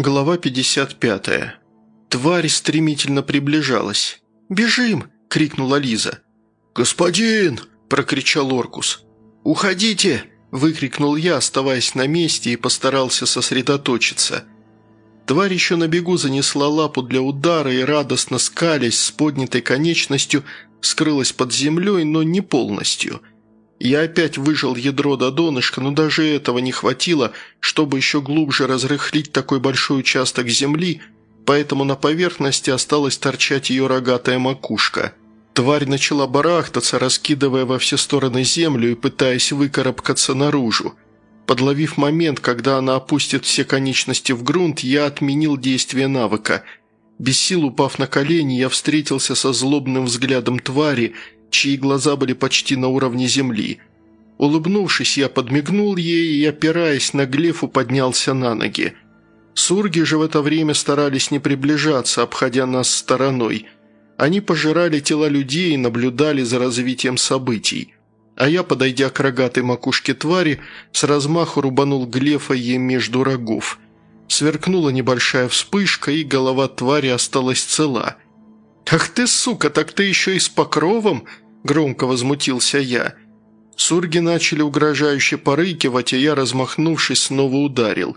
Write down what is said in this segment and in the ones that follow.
Глава 55. Тварь стремительно приближалась. «Бежим!» – крикнула Лиза. «Господин!» – прокричал Оркус. «Уходите!» – выкрикнул я, оставаясь на месте и постарался сосредоточиться. Тварь еще на бегу занесла лапу для удара и, радостно скалясь с поднятой конечностью, скрылась под землей, но не полностью – я опять выжил ядро до донышка, но даже этого не хватило, чтобы еще глубже разрыхлить такой большой участок земли, поэтому на поверхности осталась торчать ее рогатая макушка. Тварь начала барахтаться, раскидывая во все стороны землю и пытаясь выкарабкаться наружу. Подловив момент, когда она опустит все конечности в грунт, я отменил действие навыка. Без сил упав на колени, я встретился со злобным взглядом твари – чьи глаза были почти на уровне земли. Улыбнувшись, я подмигнул ей и, опираясь на глефу, поднялся на ноги. Сурги же в это время старались не приближаться, обходя нас стороной. Они пожирали тела людей и наблюдали за развитием событий. А я, подойдя к рогатой макушке твари, с размаху рубанул глефа ей между рогов. Сверкнула небольшая вспышка, и голова твари осталась цела – «Ах ты, сука, так ты еще и с покровом?» – громко возмутился я. Сурги начали угрожающе порыкивать, и я, размахнувшись, снова ударил.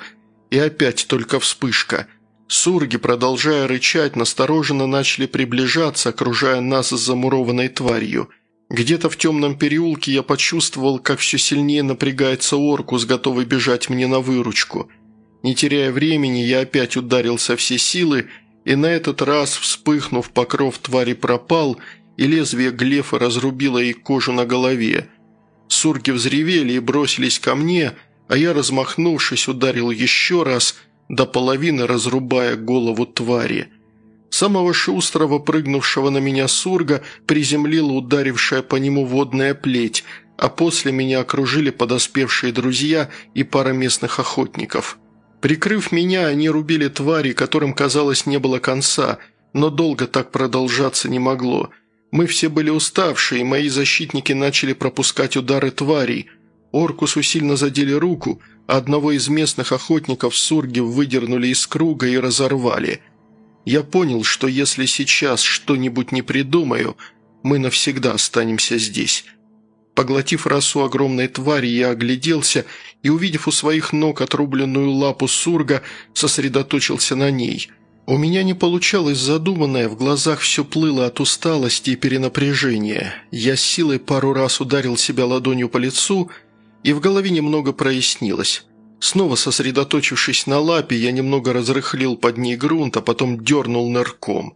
И опять только вспышка. Сурги, продолжая рычать, настороженно начали приближаться, окружая нас с замурованной тварью. Где-то в темном переулке я почувствовал, как все сильнее напрягается оркус, готовый бежать мне на выручку. Не теряя времени, я опять ударил со всей силы – и на этот раз, вспыхнув, покров твари пропал, и лезвие глефа разрубило ей кожу на голове. Сурги взревели и бросились ко мне, а я, размахнувшись, ударил еще раз, до половины разрубая голову твари. Самого шустрого, прыгнувшего на меня сурга, приземлила ударившая по нему водная плеть, а после меня окружили подоспевшие друзья и пара местных охотников. Прикрыв меня, они рубили твари, которым, казалось, не было конца, но долго так продолжаться не могло. Мы все были уставшие, и мои защитники начали пропускать удары тварей. Оркусу сильно задели руку, а одного из местных охотников сурги выдернули из круга и разорвали. Я понял, что если сейчас что-нибудь не придумаю, мы навсегда останемся здесь». Поглотив расу огромной твари, я огляделся и, увидев у своих ног отрубленную лапу сурга, сосредоточился на ней. У меня не получалось задуманное, в глазах все плыло от усталости и перенапряжения. Я с силой пару раз ударил себя ладонью по лицу, и в голове немного прояснилось. Снова сосредоточившись на лапе, я немного разрыхлил под ней грунт, а потом дернул нырком.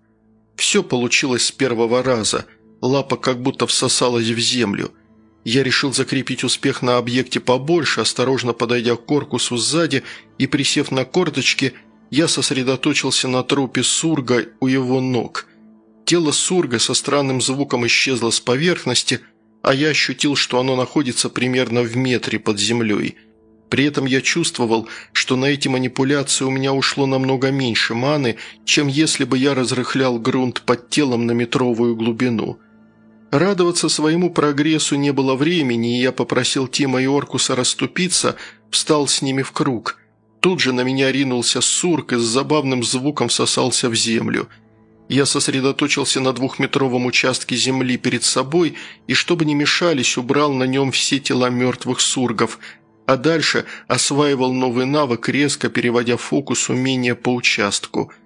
Все получилось с первого раза. Лапа как будто всосалась в землю – я решил закрепить успех на объекте побольше, осторожно подойдя к корпусу сзади и присев на корточки, я сосредоточился на трупе Сурга у его ног. Тело Сурга со странным звуком исчезло с поверхности, а я ощутил, что оно находится примерно в метре под землей. При этом я чувствовал, что на эти манипуляции у меня ушло намного меньше маны, чем если бы я разрыхлял грунт под телом на метровую глубину. Радоваться своему прогрессу не было времени, и я попросил Тима и Оркуса расступиться, встал с ними в круг. Тут же на меня ринулся сурк и с забавным звуком всосался в землю. Я сосредоточился на двухметровом участке земли перед собой и, чтобы не мешались, убрал на нем все тела мертвых сургов, а дальше осваивал новый навык, резко переводя фокус умения по участку –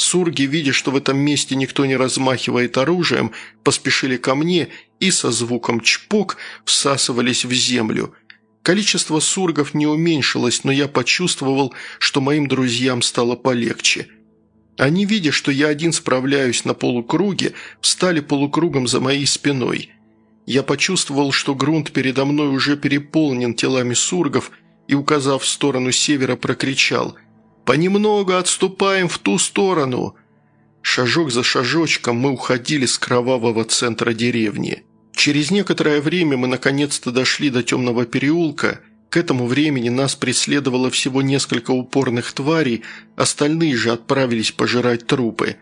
Сурги, видя, что в этом месте никто не размахивает оружием, поспешили ко мне и со звуком «чпок» всасывались в землю. Количество сургов не уменьшилось, но я почувствовал, что моим друзьям стало полегче. Они, видя, что я один справляюсь на полукруге, встали полукругом за моей спиной. Я почувствовал, что грунт передо мной уже переполнен телами сургов и, указав в сторону севера, прокричал – Понемногу отступаем в ту сторону». Шажок за шажочком мы уходили с кровавого центра деревни. Через некоторое время мы наконец-то дошли до темного переулка. К этому времени нас преследовало всего несколько упорных тварей, остальные же отправились пожирать трупы.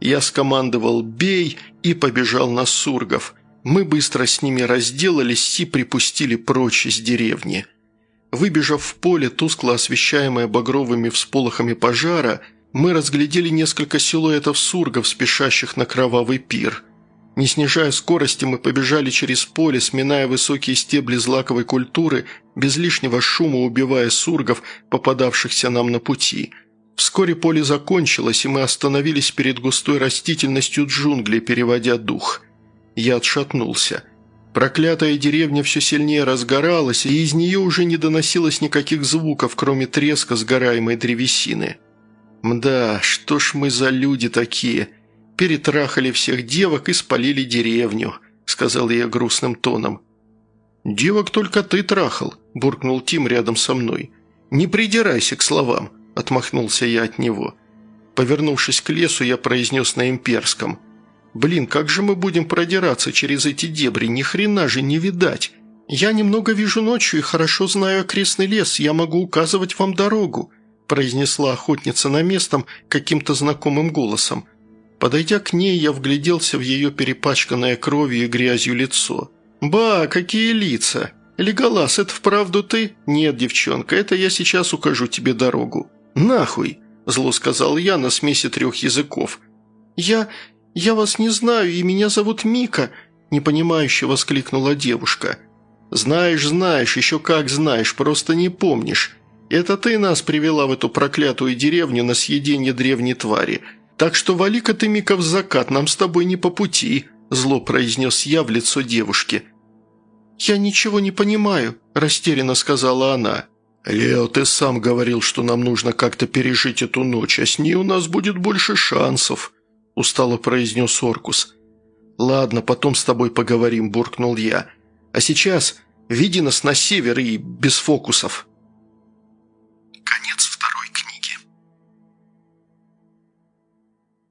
Я скомандовал «бей» и побежал на сургов. Мы быстро с ними разделались и припустили прочь из деревни. Выбежав в поле, тускло освещаемое багровыми всполохами пожара, мы разглядели несколько силуэтов сургов, спешащих на кровавый пир. Не снижая скорости, мы побежали через поле, сминая высокие стебли злаковой культуры, без лишнего шума убивая сургов, попадавшихся нам на пути. Вскоре поле закончилось, и мы остановились перед густой растительностью джунглей, переводя дух. Я отшатнулся. Проклятая деревня все сильнее разгоралась, и из нее уже не доносилось никаких звуков, кроме треска сгораемой древесины. «Мда, что ж мы за люди такие? Перетрахали всех девок и спалили деревню», — сказал я грустным тоном. «Девок только ты трахал», – буркнул Тим рядом со мной. «Не придирайся к словам», – отмахнулся я от него. Повернувшись к лесу, я произнес на имперском. «Блин, как же мы будем продираться через эти дебри? Ни хрена же не видать. Я немного вижу ночью и хорошо знаю окрестный лес, я могу указывать вам дорогу», – произнесла охотница на местом каким-то знакомым голосом. Подойдя к ней, я вгляделся в ее перепачканное кровью и грязью лицо – «Ба, какие лица! Леголас, это вправду ты? Нет, девчонка, это я сейчас укажу тебе дорогу. Нахуй!» – зло сказал я на смеси трех языков. «Я... я вас не знаю, и меня зовут Мика», – непонимающе воскликнула девушка. «Знаешь, знаешь, еще как знаешь, просто не помнишь. Это ты нас привела в эту проклятую деревню на съедение древней твари. Так что вали-ка ты, Мика, в закат, нам с тобой не по пути», – зло произнес я в лицо девушки. «Я ничего не понимаю», – растерянно сказала она. «Лео, ты сам говорил, что нам нужно как-то пережить эту ночь, а с ней у нас будет больше шансов», – устало произнес Оркус. «Ладно, потом с тобой поговорим», – буркнул я. «А сейчас веди нас на север и без фокусов».